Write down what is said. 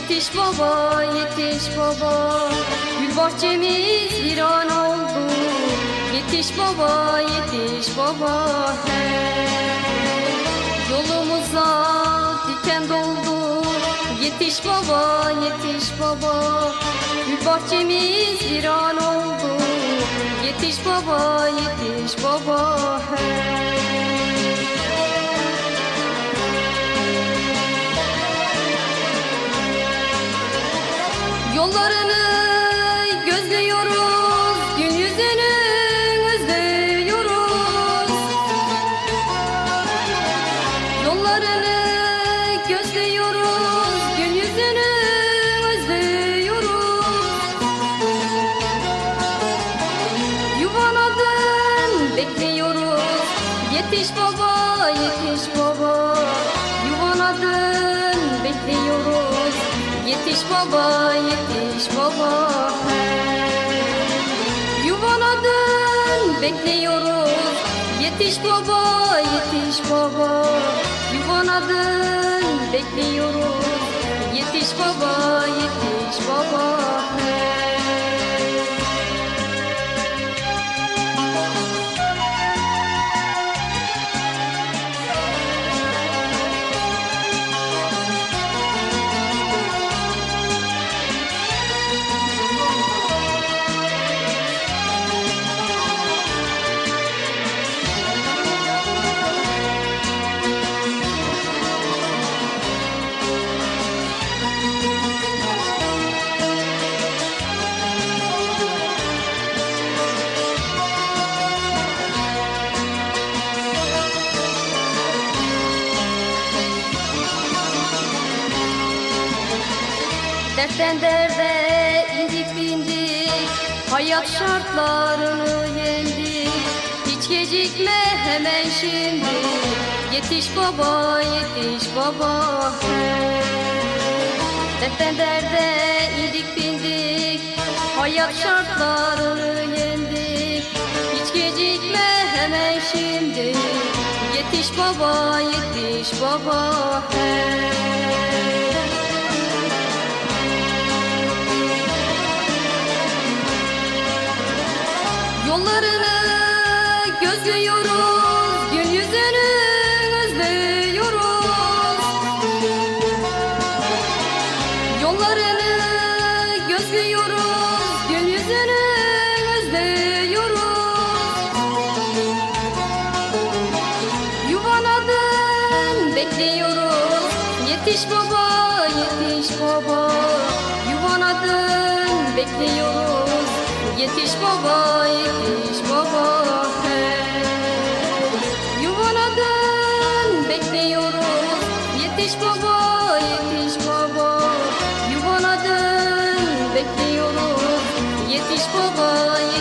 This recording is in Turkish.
Yetiş baba, yetiş baba. Gül bahçemiz viran oldu. Yetiş baba, yetiş baba. Hey. Yolumuza diken doldu. Yetiş baba, yetiş baba. Gül bahçemiz viran oldu. Yetiş baba, yetiş baba. Hey. Yollarını gözlüyoruz, gün yüzünü özlüyoruz. Yollarını gözlüyoruz, gün yüzünü özlüyoruz. Yuvanadın bekliyoruz, yetiş baba, yetiş baba. Yuvanadın bekliyoruz. Yetiş baba, yetiş baba. Hey. Yuvanadın bekliyoruz. Yetiş baba, yetiş baba. Yuvanadın bekliyoruz. Yetiş baba, yetiş baba Dertten derde indik bindik Hayat şartlarını yendik Hiç gecikme hemen şimdi Yetiş baba yetiş baba. Dertten derde indik bindik Hayat şartlarını yendik Hiç gecikme hemen şimdi Yetiş baba yetiş baba hey. Yollarını gözlüyoruz, gün yüzünü özlüyoruz. Yollarını gözlüyoruz, gün yüzünü özlüyoruz. Yuvanadın bekliyoruz, yetiş baba, yetiş baba. Yuvanadın bekliyoruz. Yetiş baba, yetiş baba hey. Yuvanadın bekliyoruz. Yetiş baba, yetiş baba. Yuvanadın bekliyoruz. Yetiş baba, yetiş